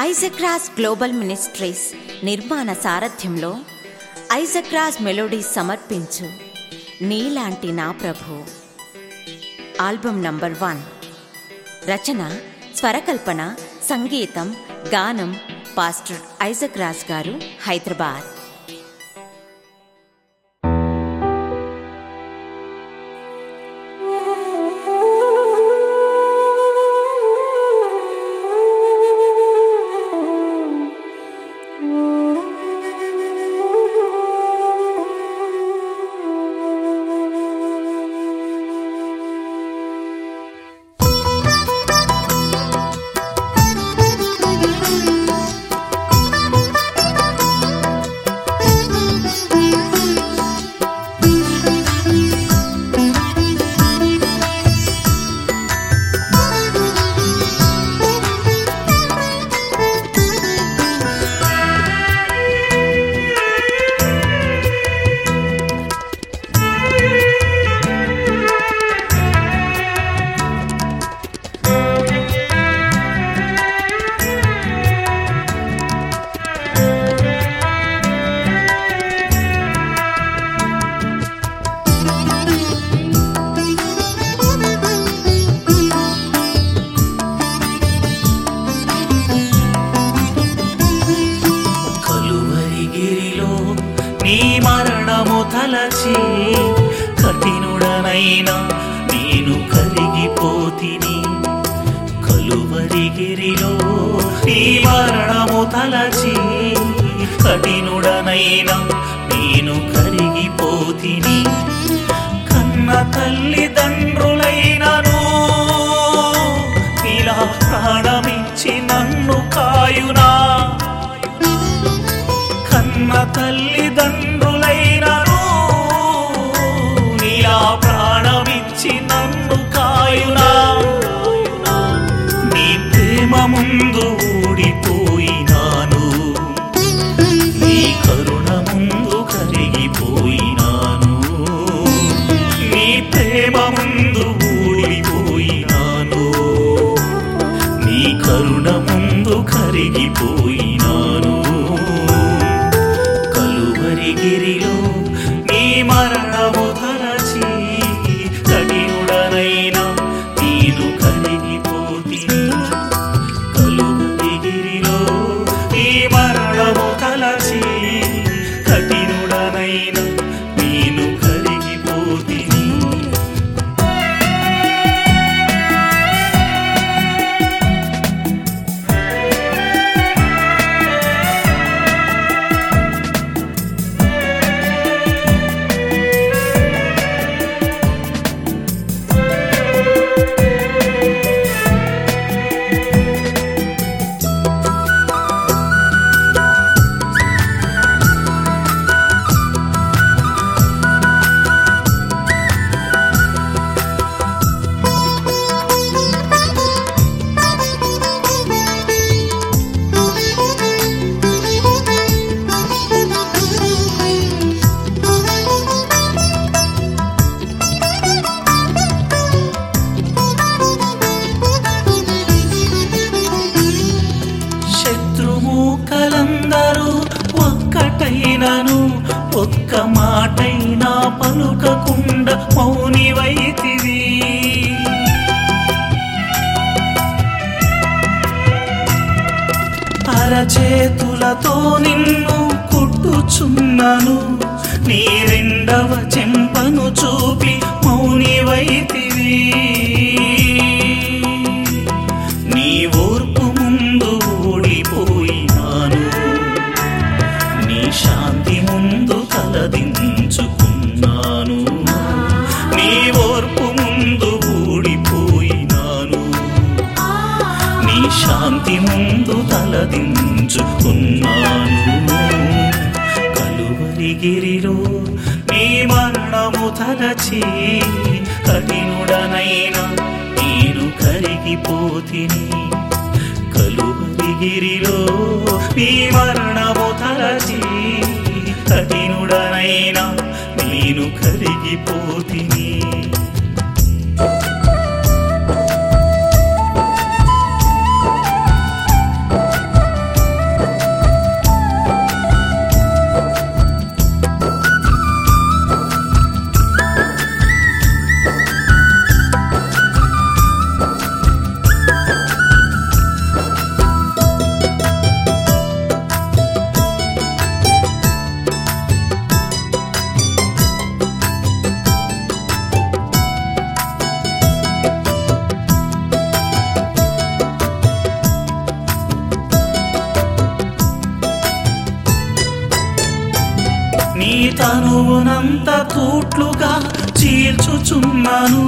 ఐజక్రాస్ global ministries నిర్మాణ సారథ్యంలో ఐజక్రాస్ melodies సమర్పించు. నీలాంటి నా ప్రభు. Album number one. రచన స్వరకల్పన సంగీతం గానం పాస్టర్ ఐజక్రాస్ గారు హైదరాబాద్. ఎదిరిలో నీ మరణము తలచి కఠినుడనైనా నేను కరిగిపోతిని. కన్న తల్లిదండ్రులైనను ముందు ఊడిపోయినాను. నీ కరుణ ముందు కరిగిపోయినాను. నీ ప్రేమ ముందు ఊడిపోయినాను. నీ కరుణ ముందు కరిగిపోయినాను. కలువరిగిరిలో నీ ఒక్క మాటైనా పలుకకుండా మౌనివైతివి అరచేతులతో నిన్ను కుట్టుచున్నాను. నీ రెండవ చెంపను చూపి మౌనివైతివి శాంతి ముందు తలదించుకున్నాను. కలువరిగిరిలో నీ మరణము తలచి కఠినుడనైనా నేను కరిగిపోతిని. కలువరిగిరిలో నీ మరణము తలచి కఠినుడనైనా నేను కరిగిపో అంత తూట్లుగా చీల్చుచున్నాను.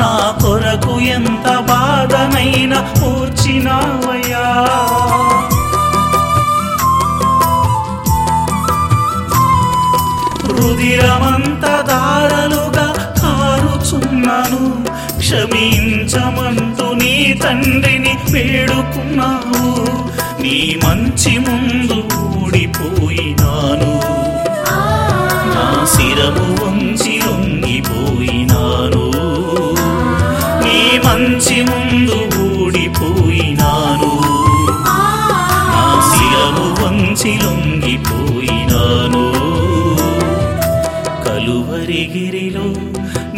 నా కొరకు ఎంత బాధనైనా పూర్చినావయ్యా రుదిరమంత దారలుగా కారుచున్నాను. క్షమించమంటూ నీ తండ్రిని వేడుకున్నావు. నీ మంచి ముందు ఊడిపోయినాను శిరము వంచి లొంగిపోయినాను. నీ మంచి ముందు ఊడిపోయినాను. నా శిరము వంచి లొంగిపోయినాను. కలువరిగిరిలో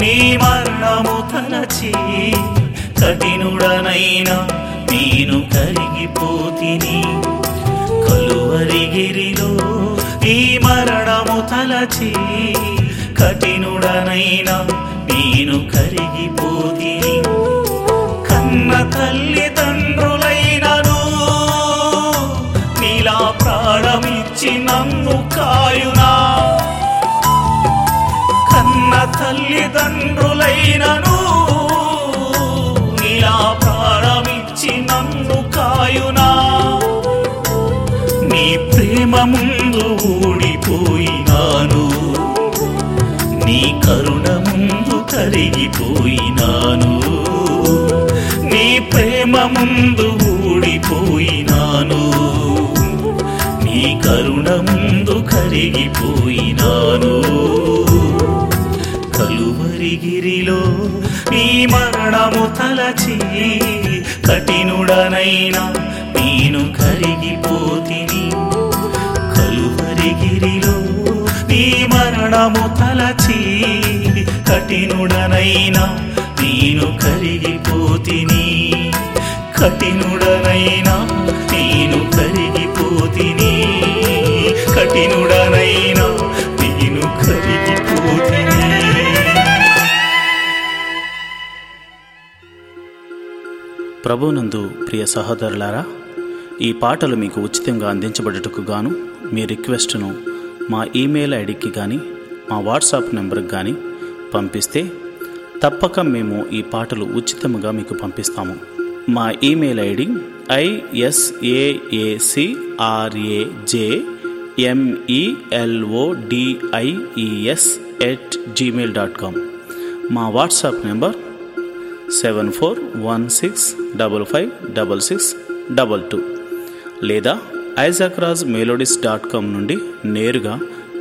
నీ మరణము తలచి కఠినుడనైనా నేను కరిగిపోతిని. కలువరిగిరిలో నీ మరణము తలచి కఠినుడనైనా నేను కరిగిపోతి కన్న తల్లిదండ్రులైనను నీలా ప్రాణమిచ్చి నన్ను కాయునా. కన్న తల్లిదండ్రులైనను నీ ప్రేమ ముందు ఊడిపోయినాను. నీ కరుణ ముందు కరిగిపోయినాను. నీ ప్రేమ ముందు ఊడిపోయినాను. నీ కరుణ ముందు కరిగిపోయినాను కలువరిగిరిలో నీ మరణము తలచి కఠినుడనైనా నేను కరిగిపోతిని. మరణము తలచి కఠినుడనైనా నేను కరిగిపోతిని. కఠినుడనైనా నేను కరిగిపోతిని. కఠినుడనైనా నేను కరిగిపోతిని. ప్రభునందు ప్రియ సహోదరులారా ఈ పాటలు మీకు ఉచితంగా అందించబడుటకు గాను మీ రిక్వెస్ట్ను మా ఈమెయిల్ ఐడికి కానీ మా వాట్సాప్ నెంబర్కి కానీ పంపిస్తే తప్పక మేము ఈ పాటలు ఉచితంగా మీకు పంపిస్తాము. మా email ID ISAACRAJ MELODIES at Gmail dot com. మా WhatsApp number seven four one six double five double six double two లేదా ఐజాక్రాజ్ మెలోడీస్ డాట్ కామ్ నుండి నేరుగా